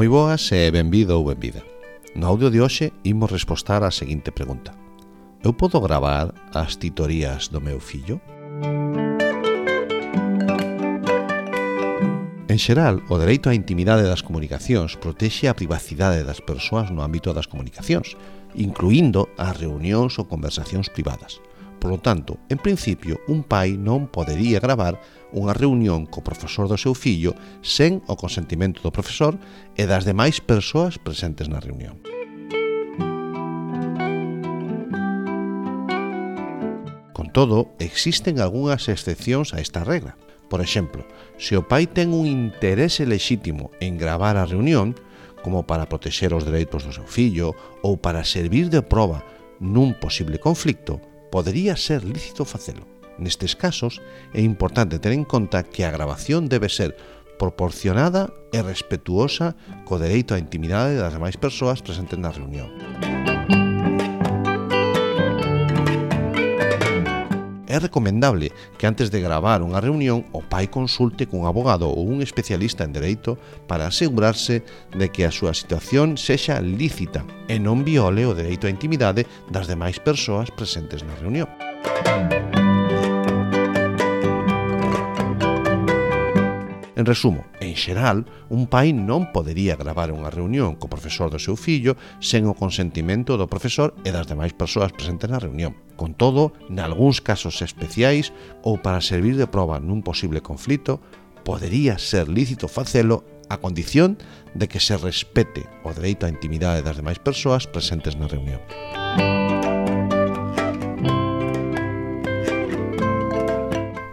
Moi boas e benvido ou benvida. No audio de hoxe imos respostar á seguinte pregunta. Eu podo gravar as titorías do meu fillo? En xeral, o dereito á intimidade das comunicacións protexe a privacidade das persoas no ámbito das comunicacións, incluindo as reunións ou conversacións privadas. Polo tanto, en principio, un pai non podería gravar unha reunión co profesor do seu fillo sen o consentimento do profesor e das demais persoas presentes na reunión. Con todo, existen algunhas excepcións a esta regra. Por exemplo, se o pai ten un interese lexítimo en gravar a reunión, como para protexer os dereitos do seu fillo ou para servir de proba nun posible conflicto, podería ser lícito facelo. Nestes casos, é importante ter en conta que a grabación debe ser proporcionada e respetuosa co dereito á intimidade das demais persoas presentes na reunión. é recomendable que antes de gravar unha reunión o pai consulte cun abogado ou un especialista en dereito para asegurarse de que a súa situación sexa lícita e non viole o dereito á intimidade das demais persoas presentes na reunión. En resumo, en xeral, un pai non podería gravar unha reunión co profesor do seu fillo sen o consentimento do profesor e das demais persoas presentes na reunión. Con todo, nalgúns casos especiais ou para servir de proba nun posible conflito, podería ser lícito facelo a condición de que se respete o dereito á intimidade das demais persoas presentes na reunión.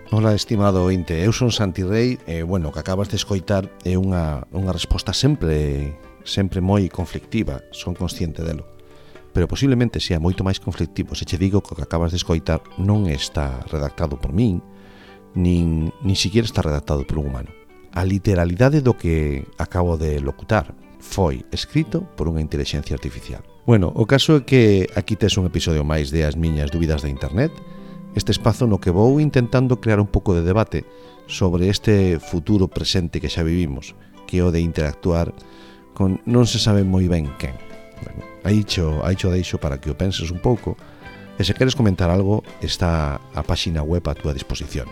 Ola, estimado ointe, eu son Santi Rey, e, bueno, que acabas de escoitar é unha, unha resposta sempre sempre moi conflictiva, son consciente delo. Pero posiblemente sea moito máis conflictivo se che digo que o que acabas de escoitar non está redactado por min, nin, nin siquiera está redactado por un humano. A literalidade do que acabo de locutar foi escrito por unha inteligencia artificial. Bueno, o caso é que aquí tes un episodio máis de As miñas dúbidas de internet, este espazo no que vou intentando crear un pouco de debate sobre este futuro presente que xa vivimos, que é o de interactuar con non se sabe moi ben quen. Bueno, aí cho, aí cho deixo para que o penses un pouco, e se queres comentar algo, está a páxina web a túa disposición.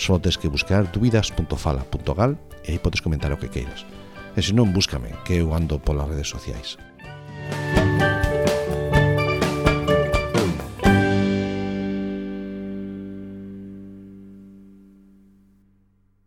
Só tens que buscar dúbidas.fala.gal e aí podes comentar o que queiras. E se non, búscame, que eu ando polas redes sociais.